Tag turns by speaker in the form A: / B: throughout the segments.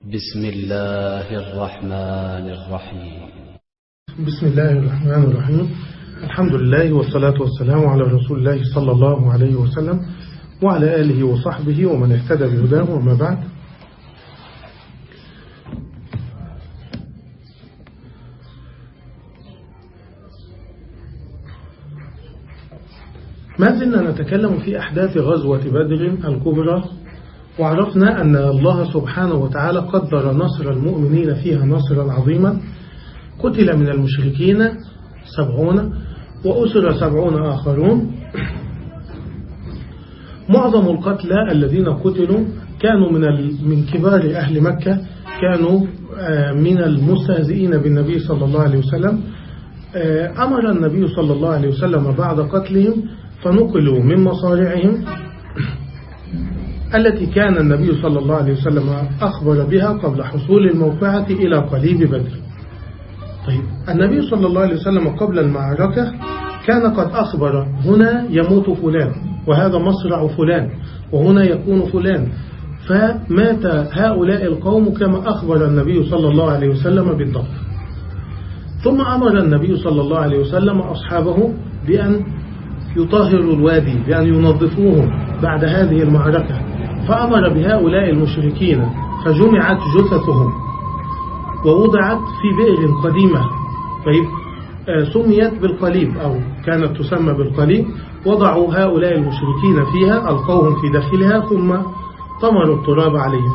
A: بسم الله الرحمن الرحيم.
B: بسم الله الرحمن الرحيم. الحمد لله والصلاة والسلام على رسول الله صلى الله عليه وسلم وعلى آله وصحبه ومن اهتدى بهداه وما بعد. ما زلنا نتكلم في أحداث غزوة بدر الكبرى. وعرفنا أن الله سبحانه وتعالى قدر نصر المؤمنين فيها نصرا عظيما. قتل من المشركين سبعون وأسر سبعون آخرون. معظم القتلى الذين قتلوا كانوا من من كبار أهل مكة كانوا من المستهزئين بالنبي صلى الله عليه وسلم. أمر النبي صلى الله عليه وسلم بعد قتلهم فنقلوا من مصارعهم التي كان النبي صلى الله عليه وسلم أخبر بها قبل حصول الموقعة إلى قليب بدر. طيب النبي صلى الله عليه وسلم قبل المعركة كان قد أخبر هنا يموت فلان وهذا مصرع فلان وهنا يكون فلان. فمات هؤلاء القوم كما أخبر النبي صلى الله عليه وسلم بالضبط. ثم أمر النبي صلى الله عليه وسلم أصحابه بأن يطهروا الوادي بأن ينظفوه بعد هذه المعركة. فأمر بهؤلاء المشركين فجمعت جثثهم ووضعت في بئر قديمة طيب سميت بالقليب أو كانت تسمى بالقليب وضعوا هؤلاء المشركين فيها ألقوهم في داخلها ثم طمروا التراب عليهم.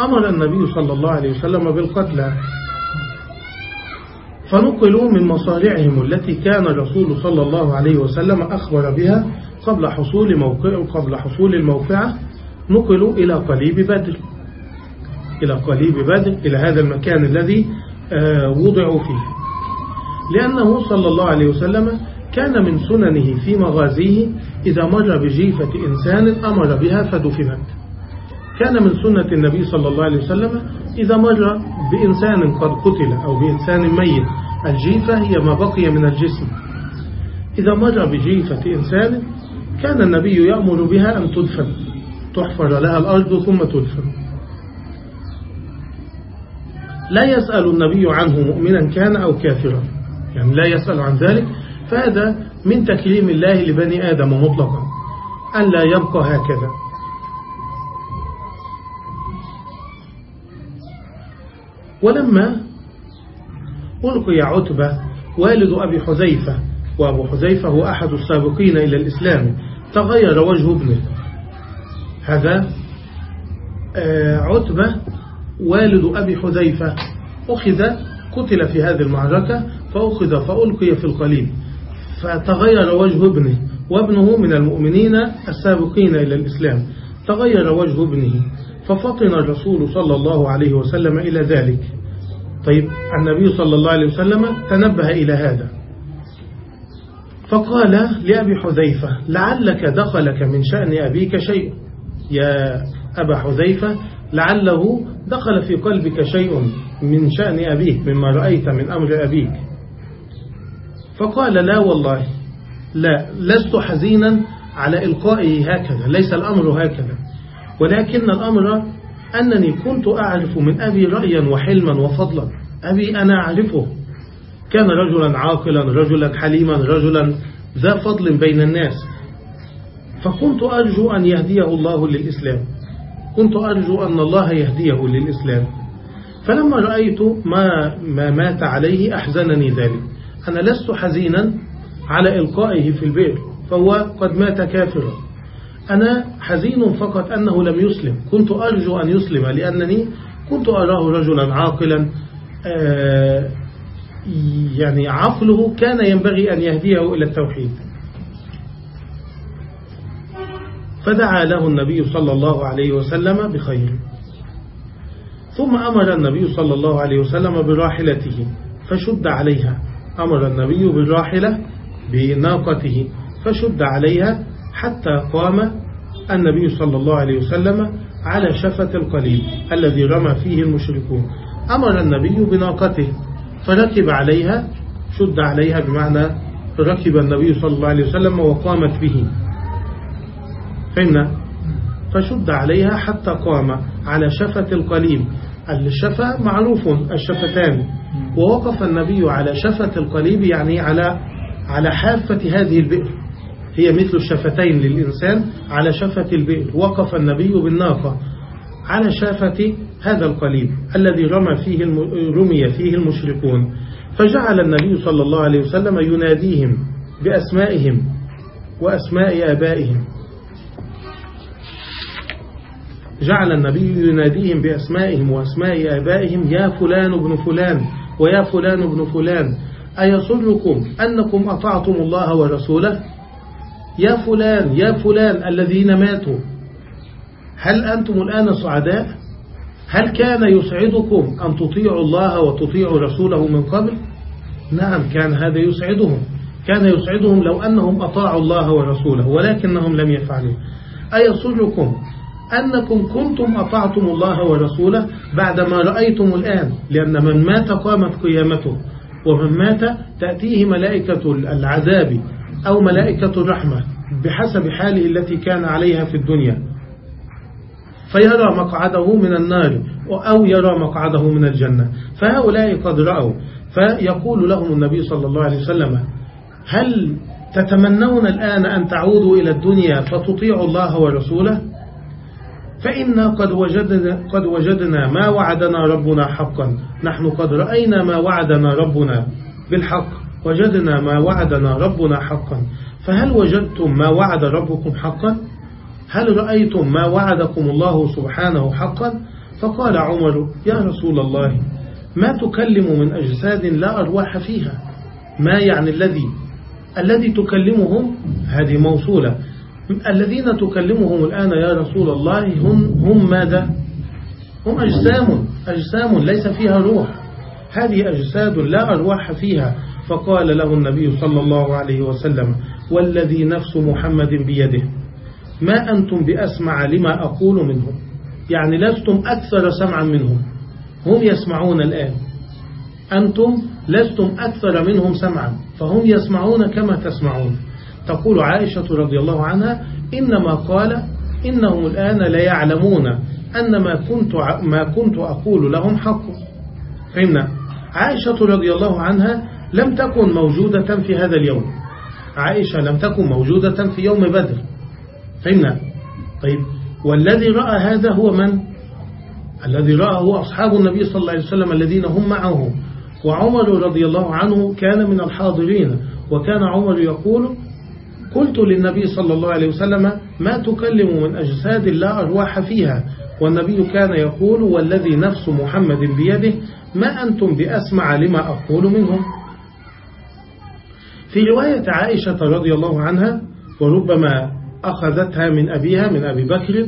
B: أمر النبي صلى الله عليه وسلم بالقتلى فنقلوا من مصارعهم التي كان الرسول صلى الله عليه وسلم أخبر بها قبل حصول موقع قبل حصول الموقعة نقلوا إلى قليب بدر. إلى قليب بدر إلى هذا المكان الذي وضعوا فيه. لأنه صلى الله عليه وسلم كان من سننه في مغازيه إذا مر بجيفة إنسان أمر بها فدفنت. كان من سنة النبي صلى الله عليه وسلم إذا مر بإنسان قد قتل أو بإنسان ميت. الجيفة هي ما بقي من الجسم. إذا مر بجيفة إنسان كان النبي يأمر بها أن تدفن. تحفر لها الأرض ثم تدفن لا يسأل النبي عنه مؤمنا كان أو كافرا. يعني لا يسأل عن ذلك. فهذا من تكريم الله لبني آدم مطلقا. أن لا يبقى هكذا. ولما ألقي عتبة والد أبي حذيفة وأبو حذيفة هو أحد السابقين إلى الإسلام تغير وجه ابنه. هذا عتبة والد أبي حذيفة. أخذ قتل في هذه المعركة فأخذ فألقي في القليب فتغير وجه ابنه وابنه من المؤمنين السابقين إلى الإسلام. تغير وجه ابنه ففطن الرسول صلى الله عليه وسلم إلى ذلك. طيب النبي صلى الله عليه وسلم تنبه إلى هذا. فقال لأبي حذيفة لعلك دخلك من شأن أبيك شيء. يا أبا حذيفة لعله دخل في قلبك شيء من شأن أبيك مما رأيت من أمر أبيك. فقال لا والله لا لست حزينا على إلقائه هكذا ليس الأمر هكذا. ولكن الأمر أنني كنت أعرف من أبي رأيا وحلما وفضلا. أبي أنا أعرفه. كان رجلا عاقلا رجلا حليما رجلا ذا فضل بين الناس. فكنت أرجو أن يهديه الله للإسلام. كنت أرجو أن الله يهديه للإسلام. فلما رأيت ما, ما مات عليه أحزنني ذلك. أنا لست حزينا على إلقائه في البئر فهو قد مات كافرا. أنا حزين فقط أنه لم يسلم. كنت أرجو أن يسلم لأنني كنت أراه رجلا عاقلا يعني عقله كان ينبغي أن يهديه إلى التوحيد. فدعا له النبي صلى الله عليه وسلم بخير. ثم أمر النبي صلى الله عليه وسلم براحلته فشد عليها. أمر النبي بالراحلة بناقته فشد عليها حتى قام النبي صلى الله عليه وسلم على شفة القليل الذي رمى فيه المشركون. أمر النبي بناقته فركب عليها شد عليها بمعنى ركب النبي صلى الله عليه وسلم وقامت به. فهمنا فشد عليها حتى قام على شفة القليل الشفة معروف الشفتان. ووقف النبي على شفة القليب يعني على على حافة هذه البئر. هي مثل الشفتين للإنسان على شفة البئر. وقف النبي بالناقة على شافة هذا القليب الذي رمى فيه رمي فيه المشركون. فجعل النبي صلى الله عليه وسلم يناديهم بأسمائهم وأسماء آبائهم. جعل النبي يناديهم بأسمائهم وأسماء آبائهم يا فلان ابن فلان ويا فلان ابن فلان أيصركم أنكم أطعتم الله ورسوله؟ يا فلان يا فلان الذين ماتوا هل أنتم الآن سعداء؟ هل كان يسعدكم أن تطيعوا الله وتطيعوا رسوله من قبل؟ نعم كان هذا يسعدهم. كان يسعدهم لو أنهم أطاعوا الله ورسوله ولكنهم لم يفعلوا. أيسركم أنكم كنتم أطعتم الله ورسوله بعدما رأيتم الآن لأن من مات قامت قيامته ومن مات تأتيه ملائكة العذاب أو ملائكة الرحمة بحسب حاله التي كان عليها في الدنيا. فيرى مقعده من النار أو يرى مقعده من الجنة. فهؤلاء قد رأوا. فيقول لهم النبي صلى الله عليه وسلم هل تتمنون الآن أن تعودوا إلى الدنيا فتطيعوا الله ورسوله؟ فإنا قد وجدنا, قد وجدنا ما وعدنا ربنا حقا. نحن قد رأينا ما وعدنا ربنا بالحق. وجدنا ما وعدنا ربنا حقا. فهل وجدتم ما وعد ربكم حقا؟ هل رأيتم ما وعدكم الله سبحانه حقا؟ فقال عمر يا رسول الله ما تكلم من أجساد لا أرواح فيها. ما يعني الذي الذي تكلمهم؟ هذه موصولة. الذين تكلمهم الآن يا رسول الله هم, هم ماذا؟ هم أجسام أجسام ليس فيها روح. هذه أجساد لا أرواح فيها. فقال له النبي صلى الله عليه وسلم والذي نفس محمد بيده. ما أنتم بأسمع لما أقول منهم؟ يعني لستم أكثر سمعا منهم. هم يسمعون الآن. أنتم لستم أكثر منهم سمعا. فهم يسمعون كما تسمعون. تقول عائشة رضي الله عنها إنما قال إنهم الآن لا يعلمون أن ما كنت, ما كنت أقول لهم حق. فهمنا؟ عائشة رضي الله عنها لم تكن موجودة في هذا اليوم. عائشة لم تكن موجودة في يوم بدر. فهمنا؟ طيب والذي رأى هذا هو من؟ الذي رأى هو أصحاب النبي صلى الله عليه وسلم الذين هم معه. وعمر رضي الله عنه كان من الحاضرين وكان عمر يقول قلت للنبي صلى الله عليه وسلم ما تكلم من أجساد لا أرواح فيها. والنبي كان يقول والذي نفس محمد بيده ما أنتم بأسمع لما أقول منهم. في رواية عائشة رضي الله عنها وربما أخذتها من أبيها من أبي بكر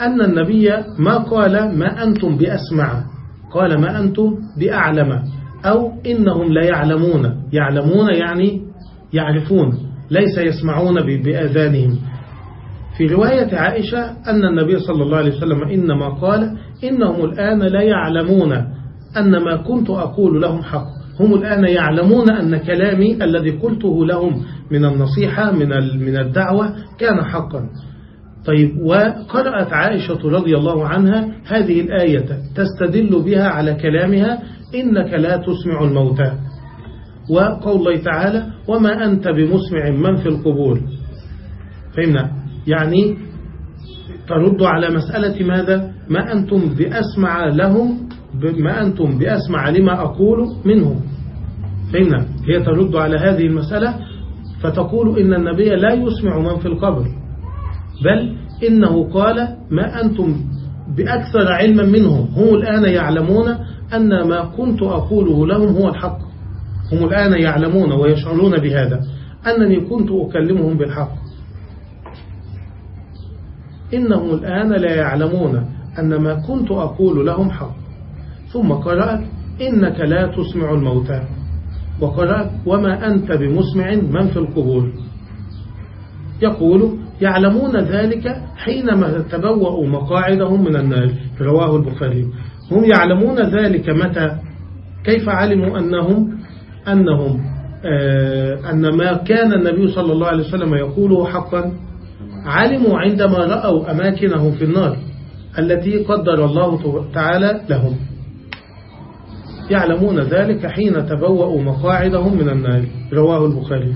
B: أن النبي ما قال ما أنتم بأسمع. قال ما أنتم بأعلم. أو إنهم لا يعلمون. يعلمون يعني يعرفون. ليس يسمعون بأذانهم. في رواية عائشة أن النبي صلى الله عليه وسلم إنما قال إنهم الآن لا يعلمون أن ما كنت أقول لهم حق. هم الآن يعلمون أن كلامي الذي قلته لهم من النصيحة من الدعوة كان حقا. طيب وقرأت عائشة رضي الله عنها هذه الآية تستدل بها على كلامها إنك لا تسمع الموتى. وقول الله تعالى وما أنت بمسمع من في القبور. فهمنا؟ يعني ترد على مسألة ماذا؟ ما أنتم بأسمع لهم ما أنتم بأسمع لما أقول منهم. فهمنا؟ هي ترد على هذه المسألة فتقول إن النبي لا يسمع من في القبر. بل إنه قال ما أنتم بأكثر علما منهم. هم الآن يعلمون أن ما كنت أقوله لهم هو الحق. هم الآن يعلمون ويشعرون بهذا أنني كنت أكلمهم بالحق. إنهم الآن لا يعلمون أن ما كنت أقول لهم حق. ثم قرأت إنك لا تسمع الموتى. وقرأت وما أنت بمسمع من في القبور. يقول يعلمون ذلك حينما تبوأوا مقاعدهم من النار. رواه البخاري. هم يعلمون ذلك متى؟ كيف علموا أنهم أنهم آه أن ما كان النبي صلى الله عليه وسلم يقوله حقا علموا عندما رأوا أماكنهم في النار التي قدر الله تعالى لهم. يعلمون ذلك حين تبوأوا مقاعدهم من النار. رواه البخاري.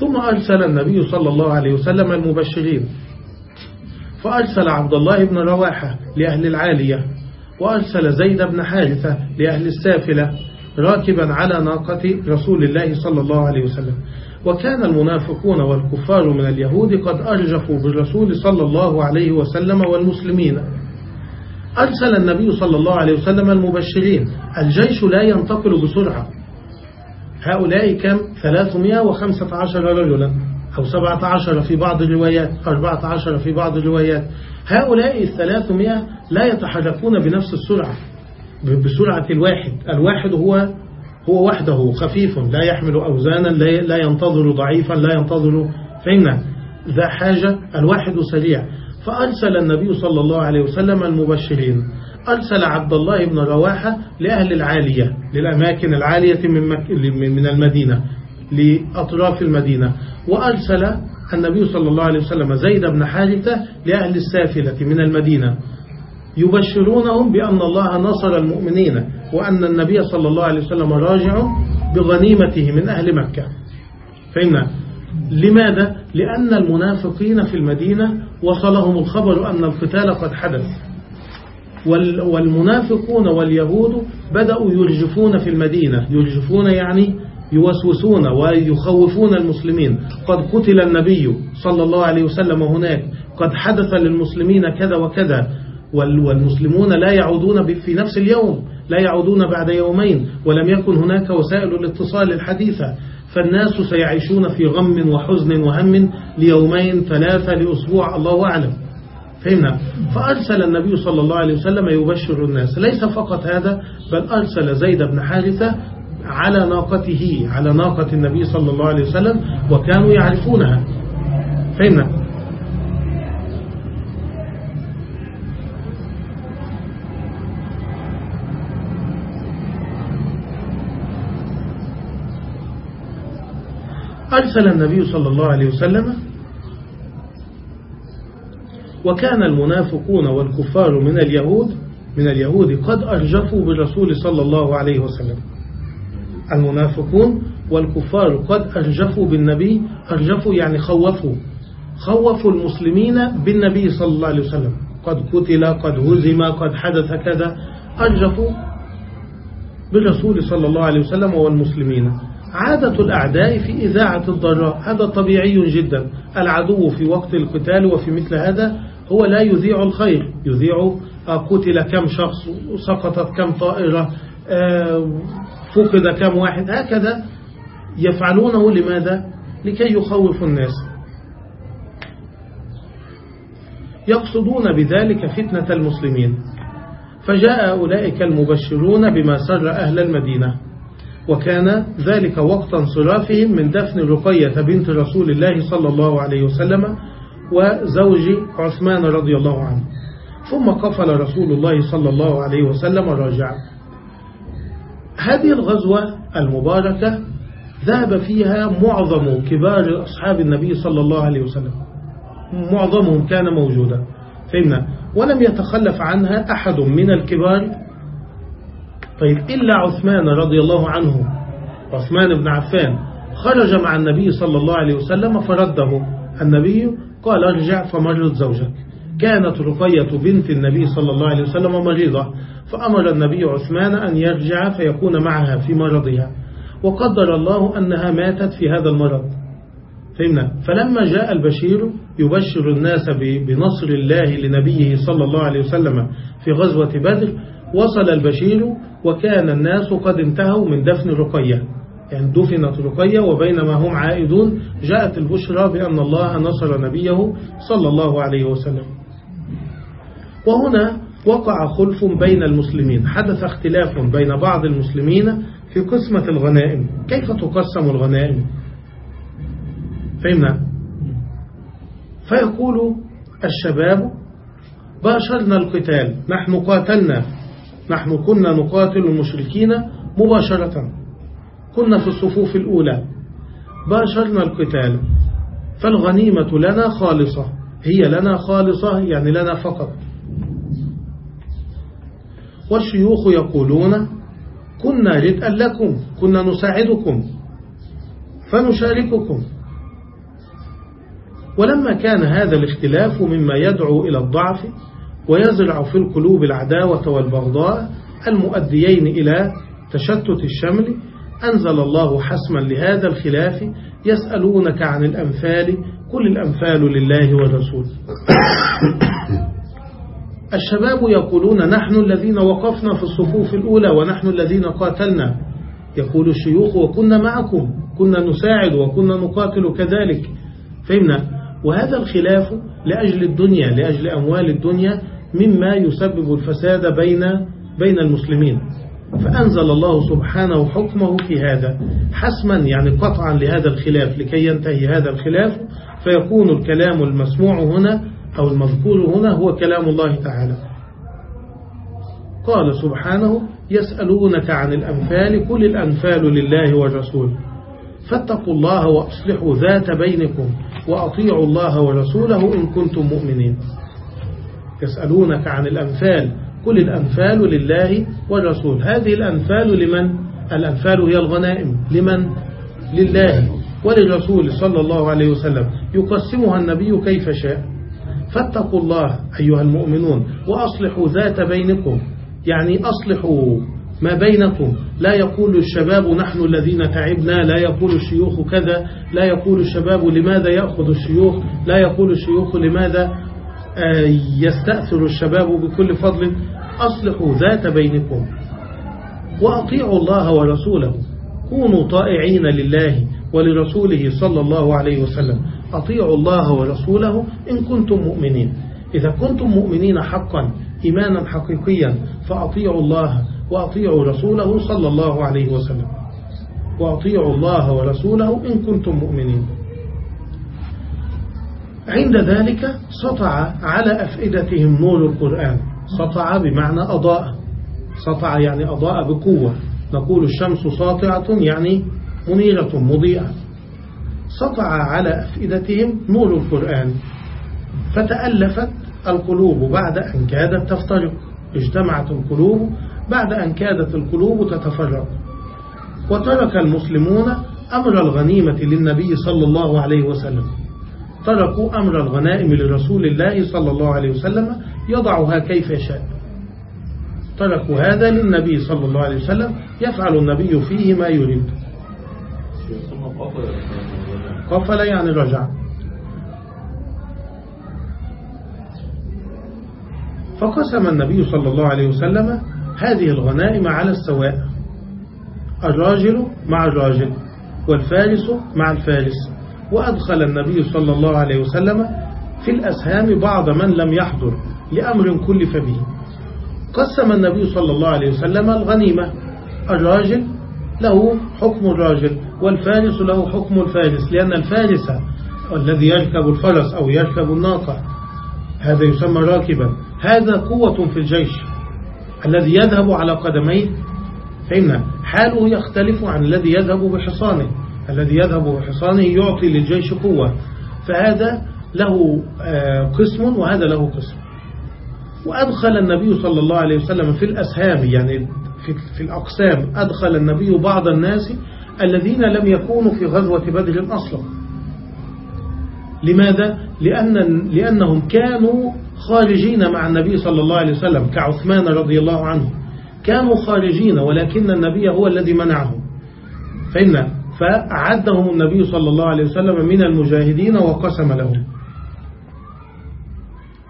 B: ثم أرسل النبي صلى الله عليه وسلم المبشرين. فأرسل عبد الله بن رواحة لأهل العالية وأرسل زيد بن حارثة لأهل السافلة راكبا على ناقة رسول الله صلى الله عليه وسلم. وكان المنافقون والكفار من اليهود قد أرجفوا بالرسول صلى الله عليه وسلم والمسلمين. أرسل النبي صلى الله عليه وسلم المبشرين. الجيش لا ينتقل بسرعة. هؤلاء كم؟ 315 رجلا. أو 17 في بعض الروايات. 14 في بعض الروايات. هؤلاء الثلاثمائة لا يتحركون بنفس السرعة. بسرعة الواحد. الواحد هو هو وحده خفيف لا يحمل أوزانا لا ينتظر ضعيفا لا ينتظر فإن ذا حاجة الواحد سريع. فأرسل النبي صلى الله عليه وسلم المبشرين. أرسل عبد الله بن رواحة لأهل العالية للأماكن العالية من, من المدينة لأطراف المدينة. وأرسل النبي صلى الله عليه وسلم زيد بن حارثة لأهل السافلة من المدينة. يبشرونهم بأن الله نصر المؤمنين وأن النبي صلى الله عليه وسلم راجع بغنيمته من أهل مكة. فإن لماذا؟ لأن المنافقين في المدينة وصلهم الخبر أن القتال قد حدث. والمنافقون واليهود بدأوا يرجفون في المدينة. يرجفون يعني يوسوسون ويخوفون المسلمين. قد قتل النبي صلى الله عليه وسلم هناك. قد حدث للمسلمين كذا وكذا. والمسلمون لا يعودون في نفس اليوم لا يعودون بعد يومين ولم يكن هناك وسائل الاتصال الحديثة. فالناس سيعيشون في غم وحزن وهم ليومين ثلاثة لأسبوع الله أعلم. فهمنا؟ فأرسل النبي صلى الله عليه وسلم يبشر الناس. ليس فقط هذا بل أرسل زيد بن حارثة على ناقته على ناقة النبي صلى الله عليه وسلم وكانوا يعرفونها. فهمنا؟ أرسل النبي صلى الله عليه وسلم وكان المنافقون والكفار من اليهود من اليهود قد أرجفوا بالرسول صلى الله عليه وسلم. المنافقون والكفار قد أرجفوا بالنبي أرجفوا يعني خوفوا. خوفوا المسلمين بالنبي صلى الله عليه وسلم. قد قتل قد هزم قد حدث كذا. أرجفوا بالرسول صلى الله عليه وسلم والمسلمين. عادة الأعداء في إذاعة الضراء هذا طبيعي جدا. العدو في وقت القتال وفي مثل هذا هو لا يذيع الخير يذيع قتل كم شخص سقطت كم طائرة آه، فقد كم واحد. هكذا يفعلونه لماذا؟ لكي يخوفوا الناس. يقصدون بذلك فتنة المسلمين. فجاء أولئك المبشرون بما سر أهل المدينة. وكان ذلك وقت انصرافهم من دفن رقية بنت رسول الله صلى الله عليه وسلم وزوج عثمان رضي الله عنه. ثم قفل رسول الله صلى الله عليه وسلم راجع هذه الغزوة المباركة ذهب فيها معظم كبار أصحاب النبي صلى الله عليه وسلم. معظمهم كان موجودا. فهمنا ولم يتخلف عنها أحد من الكبار طيب إلا عثمان رضي الله عنه عثمان بن عفان خرج مع النبي صلى الله عليه وسلم فرده. النبي قال ارجع فمرض زوجك. كانت رقية بنت النبي صلى الله عليه وسلم مريضة فأمر النبي عثمان أن يرجع فيكون معها في مرضها. وقدر الله أنها ماتت في هذا المرض. فهمنا؟ فلما جاء البشير يبشر الناس بنصر الله لنبيه صلى الله عليه وسلم في غزوة بدر وصل البشير وكان الناس قد انتهوا من دفن رقية. يعني دفنت رقية وبينما هم عائدون. جاءت البشرى بأن الله نصر نبيه صلى الله عليه وسلم. وهنا وقع خلف بين المسلمين. حدث اختلاف بين بعض المسلمين في قسمة الغنائم. كيف تقسم الغنائم؟ فهمنا؟ فيقول الشباب باشرنا القتال نحن قاتلنا. نحن كنا نقاتل المشركين مباشرة. كنا في الصفوف الأولى. باشرنا القتال. فالغنيمة لنا خالصة. هي لنا خالصة يعني لنا فقط. والشيوخ يقولون كنا ردءا لكم كنا نساعدكم فنشارككم. ولما كان هذا الاختلاف مما يدعو إلى الضعف ويزرع في القلوب العداوة والبغضاء المؤديين إلى تشتت الشمل. أنزل الله حسما لهذا الخلاف يسألونك عن الأنفال كل الأنفال لله والرسول الشباب يقولون نحن الذين وقفنا في الصفوف الأولى ونحن الذين قاتلنا. يقول الشيوخ وكنا معكم كنا نساعد وكنا نقاتل كذلك. فهمنا؟ وهذا الخلاف لأجل الدنيا لأجل أموال الدنيا مما يسبب الفساد بين بين المسلمين. فأنزل الله سبحانه حكمه في هذا حسما يعني قطعا لهذا الخلاف لكي ينتهي هذا الخلاف فيكون الكلام المسموع هنا أو المذكور هنا هو كلام الله تعالى. قال سبحانه يسألونك عن الأنفال كل الأنفال لله والرسول. فاتقوا الله وأصلحوا ذات بينكم. وأطيعوا الله ورسوله إن كنتم مؤمنين. يسألونك عن الأنفال كل الأنفال لله والرسول. هذه الأنفال لمن؟ الأنفال هي الغنائم. لمن؟ لله وللرسول صلى الله عليه وسلم. يقسمها النبي كيف شاء. فاتقوا الله أيها المؤمنون وأصلحوا ذات بينكم. يعني أصلحوا ما بينكم. لا يقول الشباب نحن الذين تعبنا لا يقول الشيوخ كذا لا يقول الشباب لماذا يأخذ الشيوخ لا يقول الشيوخ لماذا يستأثر الشباب بكل فضل. أصلحوا ذات بينكم وأطيعوا الله ورسوله. كونوا طائعين لله ولرسوله صلى الله عليه وسلم. أطيعوا الله ورسوله إن كنتم مؤمنين. إذا كنتم مؤمنين حقا إيمانا حقيقيا فأطيعوا الله وأطيعوا رسوله صلى الله عليه وسلم. وأطيعوا الله ورسوله إن كنتم مؤمنين. عند ذلك سطع على أفئدتهم نور القرآن. سطع بمعنى أضاء. سطع يعني أضاء بقوة. نقول الشمس ساطعة يعني منيرة مضيئة. سطع على أفئدتهم نور القرآن. فتألفت القلوب بعد أن كادت تفترق. اجتمعت القلوب بعد أن كادت القلوب تتفرق. وترك المسلمون أمر الغنيمة للنبي صلى الله عليه وسلم. تركوا أمر الغنائم لرسول الله صلى الله عليه وسلم يضعها كيف يشاء. تركوا هذا للنبي صلى الله عليه وسلم يفعل النبي فيه ما يريد. قفل يعني رجع. فقسم النبي صلى الله عليه وسلم هذه الغنائم على السواء. الراجل مع الراجل والفارس مع الفارس. وأدخل النبي صلى الله عليه وسلم في الأسهام بعض من لم يحضر لأمر كلف به. قسم النبي صلى الله عليه وسلم الغنيمة. الراجل له حكم الراجل والفارس له حكم الفارس لأن الفارس الذي يركب الفرس أو يركب الناقة هذا يسمى راكبا. هذا قوة في الجيش الذي يذهب على قدميه. فإن حاله يختلف عن الذي يذهب بحصانه. الذي يذهب بحصانه يعطي للجيش قوة. فهذا له قسم وهذا له قسم. وأدخل النبي صلى الله عليه وسلم في الأسهام يعني في, في الأقسام. أدخل النبي بعض الناس الذين لم يكونوا في غزوة بدر أصلا. لماذا؟ لأن لأنهم كانوا خارجين مع النبي صلى الله عليه وسلم كعثمان رضي الله عنه. كانوا خارجين ولكن النبي هو الذي منعهم. فإن فأعدهم النبي صلى الله عليه وسلم من المجاهدين وقسم لهم.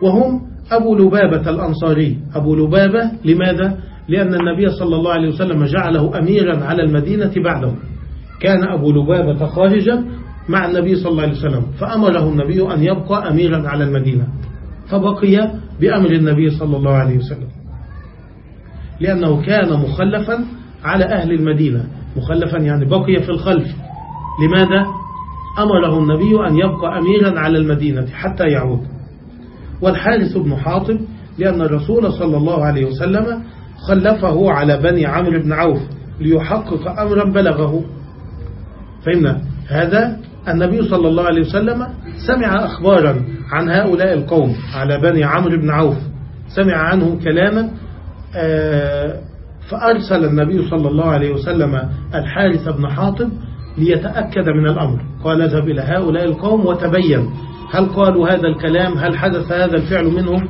B: وهم أبو لبابة الأنصاري. أبو لبابة لماذا؟ لأن النبي صلى الله عليه وسلم جعله أميرا على المدينة بعده كان أبو لبابة خارجا مع النبي صلى الله عليه وسلم فأمره النبي أن يبقى أميرا على المدينة. فبقي بأمر النبي صلى الله عليه وسلم. لأنه كان مخلفا على أهل المدينة. مخلفا يعني بقي في الخلف. لماذا؟ أمره النبي أن يبقى أميرا على المدينة حتى يعود. والحارث بن حاطب لأن الرسول صلى الله عليه وسلم خلفه على بني عمرو بن عوف ليحقق أمرا بلغه. فإن هذا النبي صلى الله عليه وسلم سمع أخبارا عن هؤلاء القوم على بني عمرو بن عوف. سمع عنهم كلاما آه، فأرسل النبي صلى الله عليه وسلم الحارث بن حاطب ليتأكد من الأمر. قال اذهب إلى هؤلاء القوم وتبين. هل قالوا هذا الكلام؟ هل حدث هذا الفعل منهم؟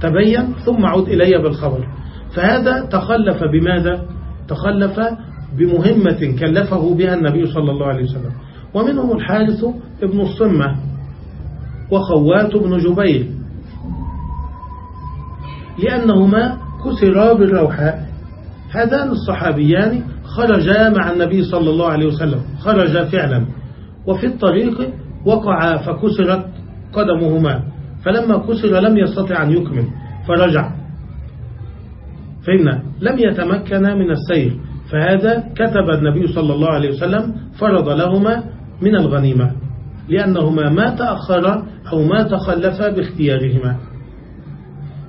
B: تبين ثم عد إلي بالخبر. فهذا تخلف بماذا؟ تخلف بمهمة كلفه بها النبي صلى الله عليه وسلم. ومنهم الحارث ابن الصمة وخوات بن جبير. لأنهما كسرا بالروحاء هذان الصحابيان خرجا مع النبي صلى الله عليه وسلم. خرجا فعلا. وفي الطريق وقع فكسرت قدمهما. فلما كسر لم يستطع أن يكمل. فرجع. فإن لم يتمكن من السير. فهذا كتب النبي صلى الله عليه وسلم فرض لهما من الغنيمة لأنهما ما تأخر أو ما تخلفا باختيارهما.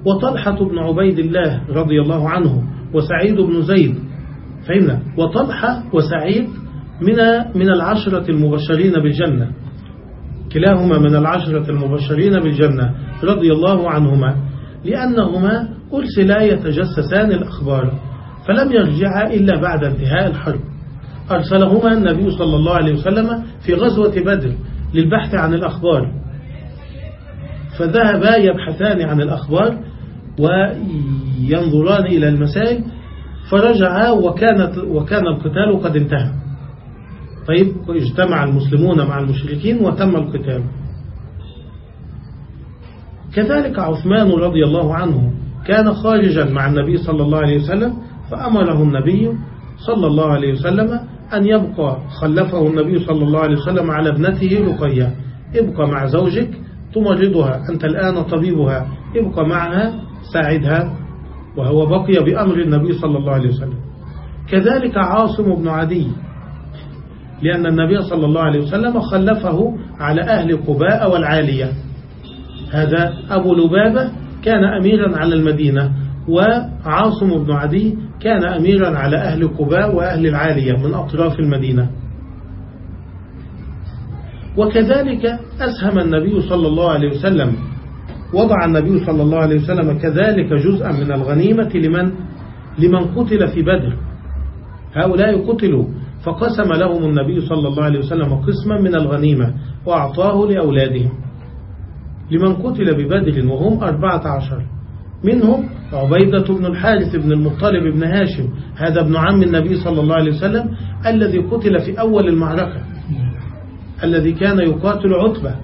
B: وطلحة بن عبيد الله رضي الله عنه وسعيد بن زيد فهمنا؟ وطلحة وسعيد من من العشرة المبشرين بالجنة. كلاهما من العشرة المبشرين بالجنة رضي الله عنهما لأنهما أرسلا يتجسسان الأخبار فلم يرجعا إلا بعد انتهاء الحرب. أرسلهما النبي صلى الله عليه وسلم في غزوة بدر للبحث عن الأخبار. فذهبا يبحثان عن الأخبار وينظران إلى المسائل فرجعا وكانت وكان القتال قد انتهى. طيب اجتمع المسلمون مع المشركين وتم القتال. كذلك عثمان رضي الله عنه كان خارجا مع النبي صلى الله عليه وسلم فأمره النبي صلى الله عليه وسلم أن يبقى خلفه النبي صلى الله عليه وسلم على ابنته رقية. ابقى مع زوجك تمرضها أنت الآن طبيبها. ابقى معها ساعدها. وهو بقي بأمر النبي صلى الله عليه وسلم. كذلك عاصم بن عدي لأن النبي صلى الله عليه وسلم خلفه على أهل قباء والعالية. هذا أبو لبابة كان أميرا على المدينة. وعاصم بن عدي كان أميرا على أهل قباء وأهل العالية من أطراف المدينة. وكذلك أسهم النبي صلى الله عليه وسلم وضع النبي صلى الله عليه وسلم كذلك جزءا من الغنيمة لمن لمن قتل في بدر. هؤلاء قتلوا فقسم لهم النبي صلى الله عليه وسلم قسما من الغنيمة وأعطاه لأولادهم. لمن قتل ببدر وهم أربعة عشر. منهم عبيدة بن الحارث بن المطلب بن هاشم هذا ابن عم النبي صلى الله عليه وسلم الذي قتل في أول المعركة الذي كان يقاتل عتبة.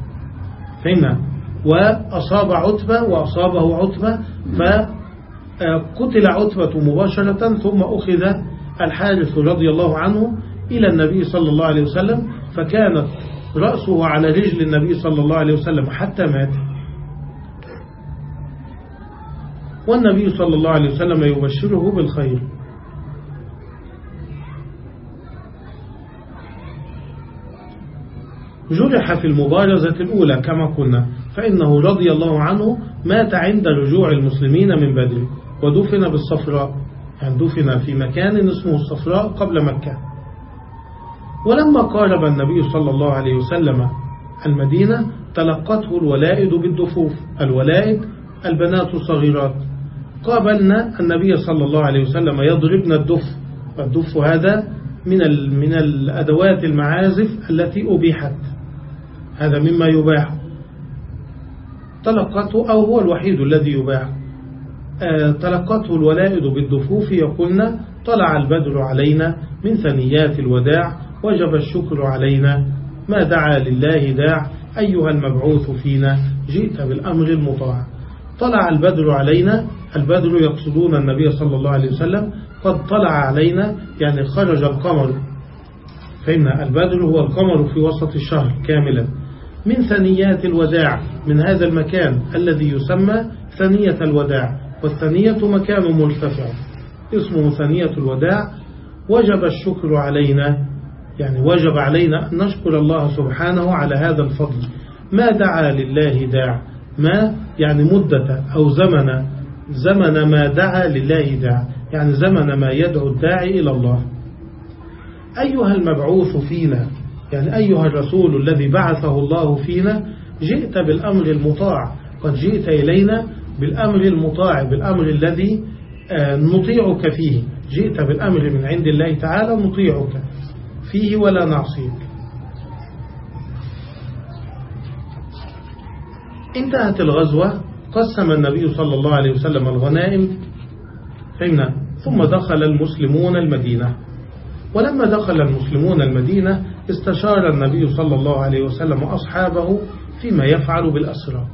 B: فهمنا؟ وأصاب عتبة وأصابه عتبة فقتل عتبة مباشرة ثم أخذ الحارث رضي الله عنه إلى النبي صلى الله عليه وسلم فكانت رأسه على رجل النبي صلى الله عليه وسلم حتى مات. والنبي صلى الله عليه وسلم يبشره بالخير. جرح في المبارزة الأولى كما قلنا فإنه رضي الله عنه مات عند رجوع المسلمين من بدر ودفن بالصفراء. يعني دفن في مكان اسمه الصفراء قبل مكة. ولما قارب النبي صلى الله عليه وسلم المدينة تلقته الولائد بالدفوف الولائد البنات الصغيرات. قابلنا النبي صلى الله عليه وسلم يضربن الدف. الدف هذا من من الأدوات المعازف التي أبيحت. هذا مما يباح. تلقته أو هو الوحيد الذي يباح. آه، تلقته الولائد بالدفوف يقولنا طلع البدر علينا من ثنيات الوداع وجب الشكر علينا. ما دعا لله داع أيها المبعوث فينا جئت بالأمر المطاع. طلع البدر علينا البدر يقصدون النبي صلى الله عليه وسلم قد طلع علينا يعني خرج القمر. فإن البدر هو القمر في وسط الشهر كاملا. من ثنيات الوداع من هذا المكان الذي يسمى ثنية الوداع والثنية مكان مرتفع. اسمه ثنية الوداع. وجب الشكر علينا يعني وجب علينا أن نشكر الله سبحانه على هذا الفضل. ما دعا لله داع ما يعني مدة أو زمن زمن ما دعا لله داع يعني زمن ما يدعو الداعي إلى الله. أيها المبعوث فينا يعني أيها الرسول الذي بعثه الله فينا جئت بالأمر المطاع. قد جئت إلينا بالأمر المطاع بالأمر الذي آه، نطيعك فيه. جئت بالأمر من عند الله تعالى نطيعك فيه ولا نعصيك. انتهت الغزوة. قسم النبي صلى الله عليه وسلم الغنائم فهمنا؟ ثم دخل المسلمون المدينة. ولما دخل المسلمون المدينة استشار النبي صلى الله عليه وسلم أصحابه فيما يفعل بالأسرى.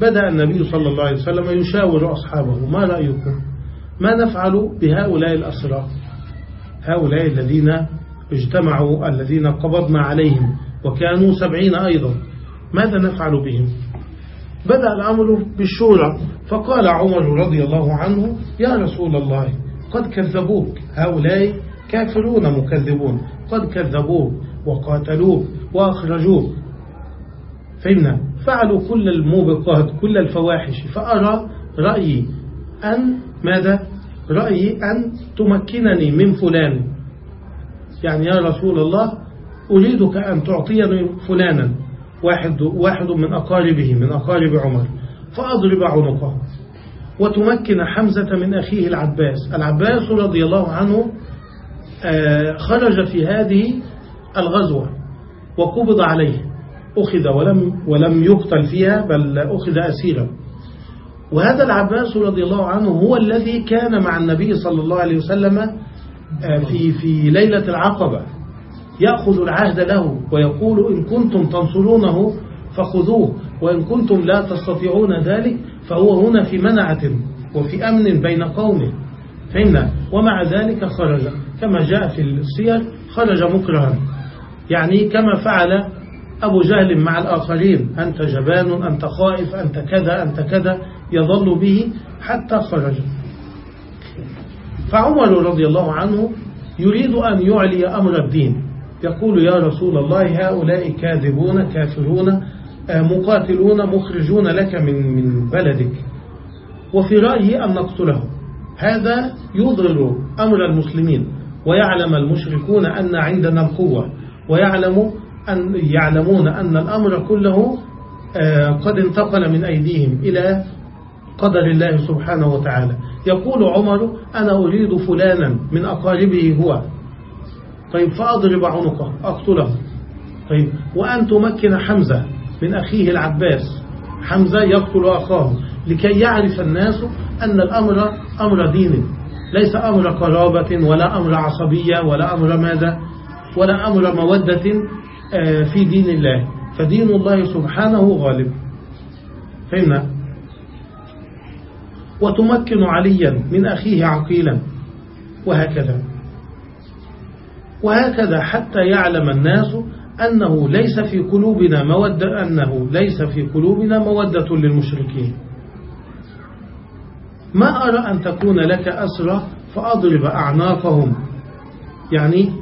B: بدأ النبي صلى الله عليه وسلم يشاور أصحابه ما رأيكم؟ ما نفعل بهؤلاء الأسرى؟ هؤلاء الذين اجتمعوا الذين قبضنا عليهم وكانوا سبعين أيضا. ماذا نفعل بهم؟ بدأ الأمر بالشورى. فقال عمر رضي الله عنه يا رسول الله قد كذبوك. هؤلاء كافرون مكذبون. قد كذبوك وقاتلوك وأخرجوك. فهمنا فعلوا كل الموبقات كل الفواحش. فأرى رأيي أن ماذا؟ رأيي أن تمكنني من فلان. يعني يا رسول الله أريدك أن تعطيني فلانا. واحد, واحد من أقاربه من أقارب عمر. فأضرب عنقه. وتمكن حمزة من أخيه العباس. العباس رضي الله عنه آه، خرج في هذه الغزوة وقبض عليه. أخذ ولم, ولم يقتل فيها بل أخذ أسيرا. وهذا العباس رضي الله عنه هو الذي كان مع النبي صلى الله عليه وسلم آه، في في ليلة العقبة. يأخذ العهد له ويقول إن كنتم تنصرونه فخذوه وإن كنتم لا تستطيعون ذلك فهو هنا في منعة وفي أمن بين قومه. فهمنا ومع ذلك خرج كما جاء في السير خرج مكرها. يعني كما فعل أبو جهل مع الآخرين أنت جبان أنت خائف أنت كذا أنت كذا يظل به حتى خرج. فعمر رضي الله عنه يريد أن يعلي أمر الدين. يقول يا رسول الله هؤلاء كاذبون كافرون آه، مقاتلون مخرجون لك من من بلدك. وفي رأيي أن نقتله هذا يضرر أمر المسلمين. ويعلم المشركون أن عندنا القوة. ويعلم أن يعلمون أن الأمر كله آه، قد انتقل من أيديهم إلى قدر الله سبحانه وتعالى. يقول عمر أنا أريد فلانا من أقاربه هو. طيب فأضرب عنقه. أقتله. طيب وأن تمكن حمزة من أخيه العباس. حمزة يقتل أخاه لكي يعرف الناس أن الأمر أمر دين. ليس أمر قرابة ولا أمر عصبية ولا أمر ماذا ولا أمر مودة آه، في دين الله. فدين الله سبحانه غالب. فهمنا؟ وتمكن عليا من أخيه عقيلا. وهكذا. وهكذا حتى يعلم الناس أنه ليس في قلوبنا مودة أنه ليس في قلوبنا مودة للمشركين. ما أرى أن تكون لك أسرى فأضرب أعناقهم. يعني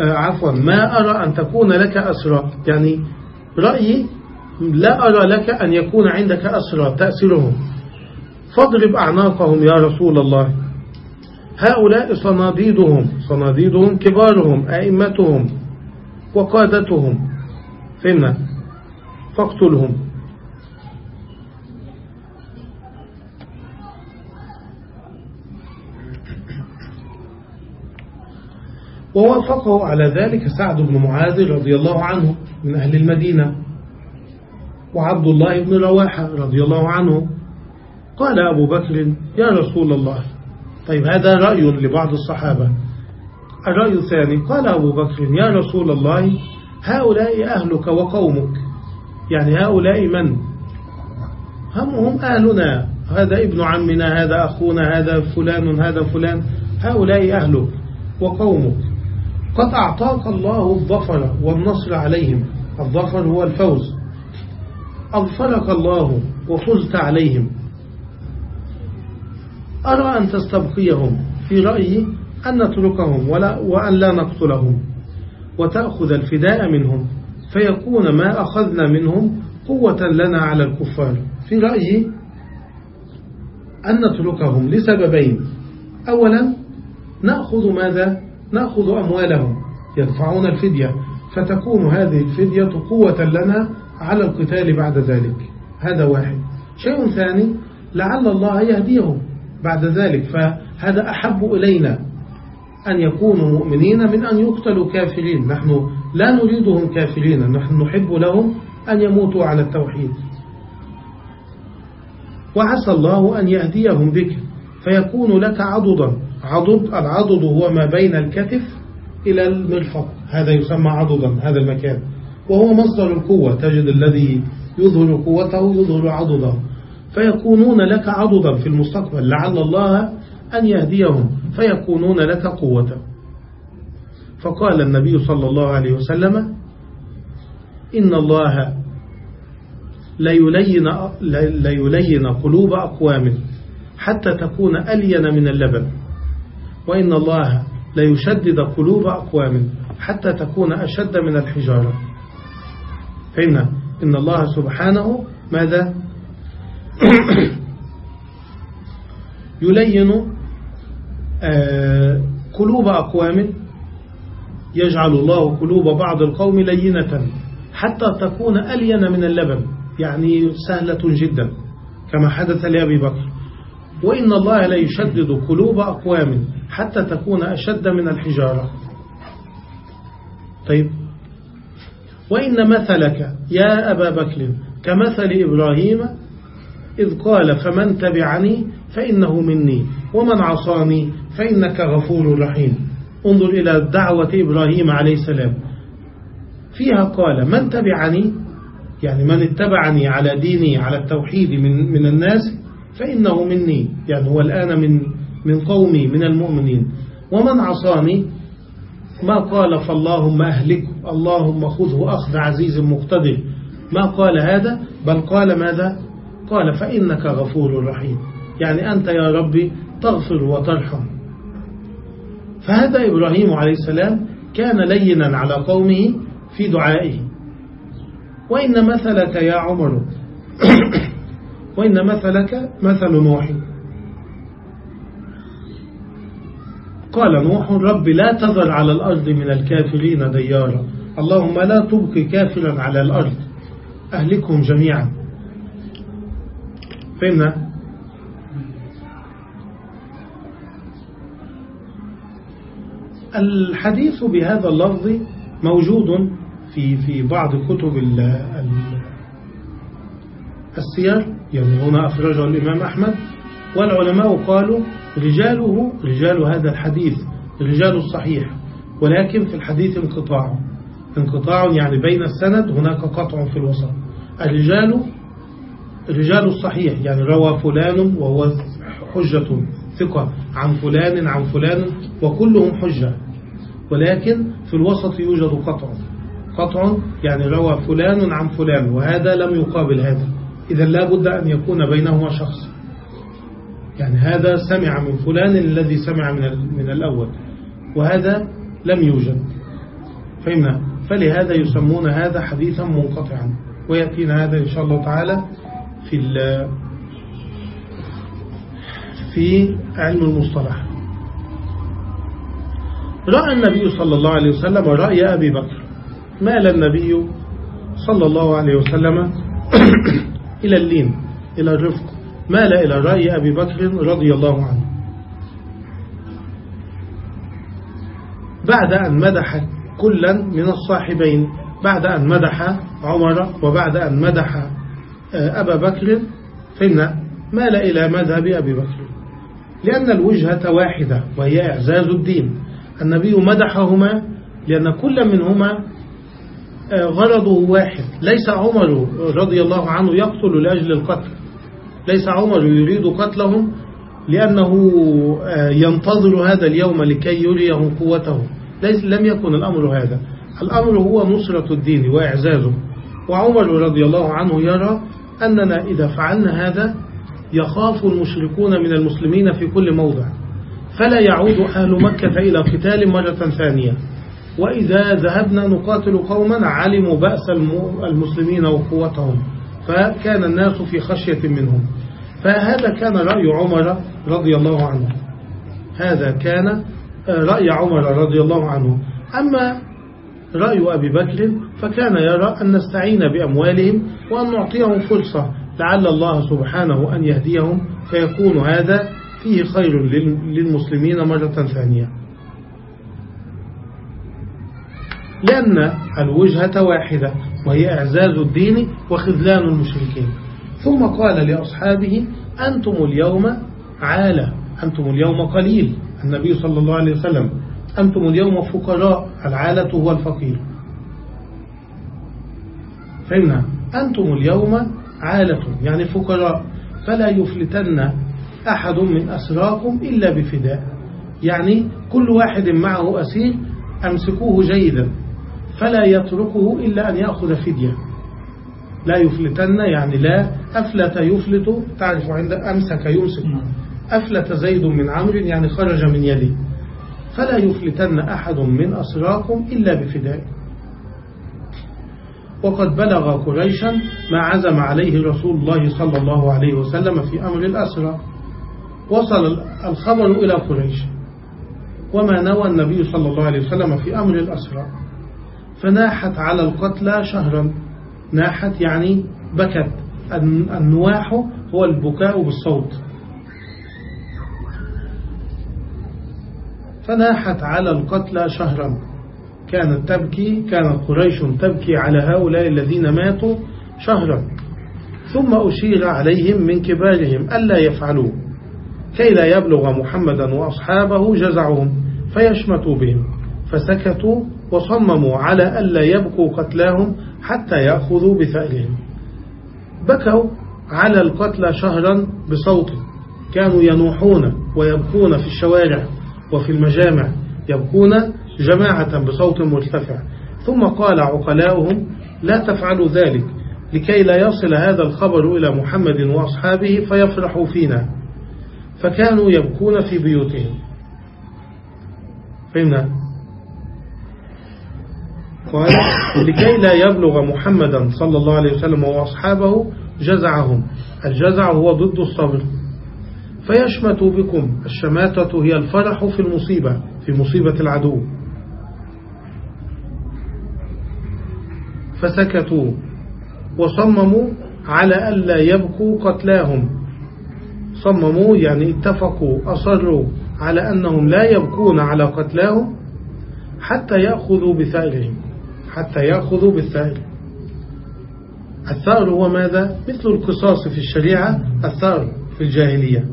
B: آه، عفوا ما أرى أن تكون لك أسرى. يعني رأيي لا أرى لك أن يكون عندك أسرى تأسرهم فاضرب أعناقهم يا رسول الله. هؤلاء صناديدهم صناديدهم كبارهم أئمتهم وقادتهم. فهمنا فاقتلهم. ووافقه على ذلك سعد بن معاذ رضي الله عنه من أهل المدينة. وعبد الله بن رواحة رضي الله عنه. قال أبو بكر يا رسول الله طيب هذا رأي لبعض الصحابة. الرأي الثاني قال أبو بكر يا رسول الله هؤلاء أهلك وقومك. يعني هؤلاء من؟ هم هم أهلنا. هذا ابن عمنا هذا أخونا هذا فلان هذا فلان. هؤلاء أهلك وقومك. قد أعطاك الله الظفر والنصر عليهم. الظفر هو الفوز. أظفرك الله وفزت عليهم. أرى أن تستبقيهم في رأيي أن نتركهم ولا وأن لا نقتلهم وتأخذ الفداء منهم فيكون ما أخذنا منهم قوة لنا على الكفار. في رأيي أن نتركهم لسببين. أولا نأخذ ماذا؟ نأخذ أموالهم. يدفعون الفدية. فتكون هذه الفدية قوة لنا على القتال بعد ذلك. هذا واحد. شيء ثاني لعل الله يهديهم. بعد ذلك فهذا أحب إلينا أن يكونوا مؤمنين من أن يقتلوا كافرين. نحن لا نريدهم كافرين نحن نحب لهم أن يموتوا على التوحيد. وعسى الله أن يهديهم بك فيكون لك عضدا. عضد العضد هو ما بين الكتف إلى المرفق هذا يسمى عضدا هذا المكان. وهو مصدر القوة. تجد الذي يظهر قوته يظهر عضده. فيكونون لك عضدا في المستقبل لعل الله أن يهديهم فيكونون لك قوة. فقال النبي صلى الله عليه وسلم إن الله ليلين, ليلين قلوب أقوام حتى تكون ألين من اللبن وإن الله ليشدد قلوب أقوام حتى تكون أشد من الحجارة. فإن إن الله سبحانه ماذا؟ يلين آه، قلوب أقوام يجعل الله قلوب بعض القوم لينة حتى تكون ألين من اللبن يعني سهلة جدا كما حدث لأبي بكر. وإن الله لا يشدد قلوب أقوام حتى تكون أشد من الحجارة. طيب. وإن مثلك يا أبا بكر كمثل إبراهيم إذ قال فمن تبعني فإنه مني ومن عصاني فإنك غفور رحيم. انظر إلى دعوة إبراهيم عليه السلام. فيها قال من تبعني يعني من اتبعني على ديني على التوحيد من, من الناس فإنه مني يعني هو الآن من, من قومي من المؤمنين. ومن عصاني ما قال فاللهم أهلك اللهم خذه أخذ عزيز مقتدر. ما قال هذا؟ بل قال ماذا؟ قال فإنك غفور رحيم. يعني أنت يا ربي تغفر وترحم. فهذا إبراهيم عليه السلام كان لينا على قومه في دعائه. وإن مثلك يا عمر. وإن مثلك مثل نوح. قال نوح رب لا تذر على الأرض من الكافرين ديارا. اللهم لا تبقي كافرا على الأرض. أهلكهم جميعا. فهمنا؟ الحديث بهذا اللفظ موجود في في بعض كتب السير يعني هنا أخرجه الإمام أحمد والعلماء قالوا رجاله رجال هذا الحديث رجال الصحيح ولكن في الحديث انقطاع. انقطاع يعني بين السند هناك قطع في الوسط. الرجال رجال الصحيح يعني روى فلان وهو حجة ثقة عن فلان عن فلان وكلهم حجة. ولكن في الوسط يوجد قطع. قطع يعني روى فلان عن فلان وهذا لم يقابل هذا. إذا لا بد أن يكون بينهما شخص. يعني هذا سمع من فلان الذي سمع من من الأول وهذا لم يوجد. فهمنا؟ فلهذا يسمون هذا حديثا منقطعا ويأتينا هذا إن شاء الله تعالى في في علم المصطلح. رأى النبي صلى الله عليه وسلم رأي أبي بكر. مال النبي صلى الله عليه وسلم إلى اللين إلى الرفق. مال إلى رأي أبي بكر رضي الله عنه. بعد أن مدح كلا من الصاحبين بعد أن مدح عمر وبعد أن مدح أبا بكر فإن مال إلى مذهب أبي بكر. لأن الوجهة واحدة وهي إعزاز الدين. النبي مدحهما لأن كل منهما آه، غرضه واحد. ليس عمر رضي الله عنه يقتل لأجل القتل. ليس عمر يريد قتلهم لأنه آه، ينتظر هذا اليوم لكي يريهم قوته. ليس لم يكن الأمر هذا. الأمر هو نصرة الدين وإعزازه. وعمر رضي الله عنه يرى أننا إذا فعلنا هذا يخاف المشركون من المسلمين في كل موضع. فلا يعود أهل مكة إلى قتال مرة ثانية. وإذا ذهبنا نقاتل قوما علموا بأس المسلمين وقوتهم. فكان الناس في خشية منهم. فهذا كان رأي عمر رضي الله عنه. هذا كان رأي عمر رضي الله عنه. أما رأي أبي بكر فكان يرى أن نستعين بأموالهم وأن نعطيهم فرصة لعل الله سبحانه أن يهديهم فيكون هذا فيه خير للمسلمين مرة ثانية. لأن الوجهة واحدة وهي إعزاز الدين وخذلان المشركين. ثم قال لأصحابه أنتم اليوم عالة أنتم اليوم قليل. النبي صلى الله عليه وسلم أنتم اليوم فقراء العالة هو الفقير. فهمنا؟ أنتم اليوم عالة يعني فقراء. فلا يفلتن أحد من أسراكم إلا بفداء. يعني كل واحد معه أسير أمسكوه جيدا. فلا يتركه إلا أن يأخذ فدية. لا يفلتن يعني لا أفلت يفلت تعرف عند أمسك يمسك. أفلت زيد من عمرو يعني خرج من يده. فلا يفلتن أحد من أسراكم إلا بفداء. وقد بلغ قريشا ما عزم عليه رسول الله صلى الله عليه وسلم في أمر الأسرى وصل الخبر إلى قريش. وما نوى النبي صلى الله عليه وسلم في أمر الأسرى فناحت على القتلى شهرا. ناحت يعني بكت. النواح هو البكاء بالصوت. فناحت على القتلى شهرا. كانت تبكي كانت قريش تبكي على هؤلاء الذين ماتوا شهرا. ثم أشير عليهم من كبارهم ألا يفعلوا. كي لا يبلغ محمدا وأصحابه جزعهم فيشمتوا بهم. فسكتوا وصمموا على ألا يبقوا قتلاهم حتى يأخذوا بثأرهم بكوا على القتلى شهرا بصوت. كانوا ينوحون ويبكون في الشوارع. وفي المجامع يبكون جماعة بصوت مرتفع. ثم قال عقلاؤهم لا تفعلوا ذلك لكي لا يصل هذا الخبر إلى محمد وأصحابه فيفرحوا فينا. فكانوا يبكون في بيوتهم. فهمنا؟ قال لكي لا يبلغ محمدا صلى الله عليه وسلم وأصحابه جزعهم. الجزع هو ضد الصبر. فيشمت بكم. الشماتة هي الفرح في المصيبة في مصيبة العدو. فسكتوا وصمموا على ألا يبكوا قتلاهم. صمموا يعني اتفقوا أصروا على أنهم لا يبكون على قتلاهم حتى يأخذوا بثأرهم حتى يأخذوا بالثأر الثأر هو ماذا؟ مثل القصاص في الشريعة الثأر في الجاهلية.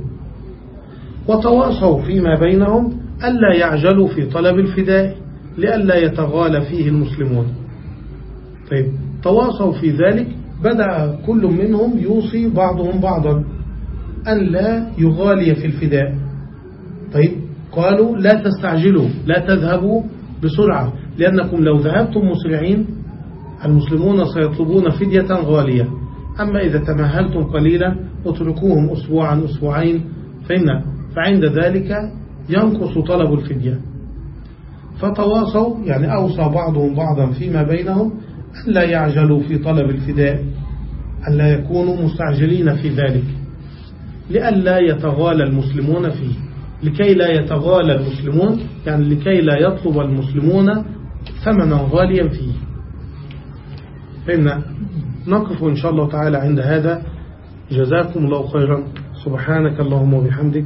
B: وتواصوا فيما بينهم ألا يعجلوا في طلب الفداء لئلا يتغالى فيه المسلمون. طيب تواصوا في ذلك بدأ كل منهم يوصي بعضهم بعضا أن لا يغالي في الفداء. طيب قالوا لا تستعجلوا لا تذهبوا بسرعة لأنكم لو ذهبتم مسرعين المسلمون سيطلبون فدية غالية. أما إذا تمهلتم قليلا اتركوهم أسبوعا أسبوعين فإن فعند ذلك ينقص طلب الفدية. فتواصوا يعني أوصى بعضهم بعضا فيما بينهم أن لا يعجلوا في طلب الفداء أن لا يكونوا مستعجلين في ذلك. لئلا يتغالى المسلمون فيه لكي لا يتغالى المسلمون يعني لكي لا يطلب المسلمون ثمنا غاليا فيه. فإن نقف إن شاء الله تعالى عند هذا. جزاكم الله خيرا. سبحانك اللهم وبحمدك.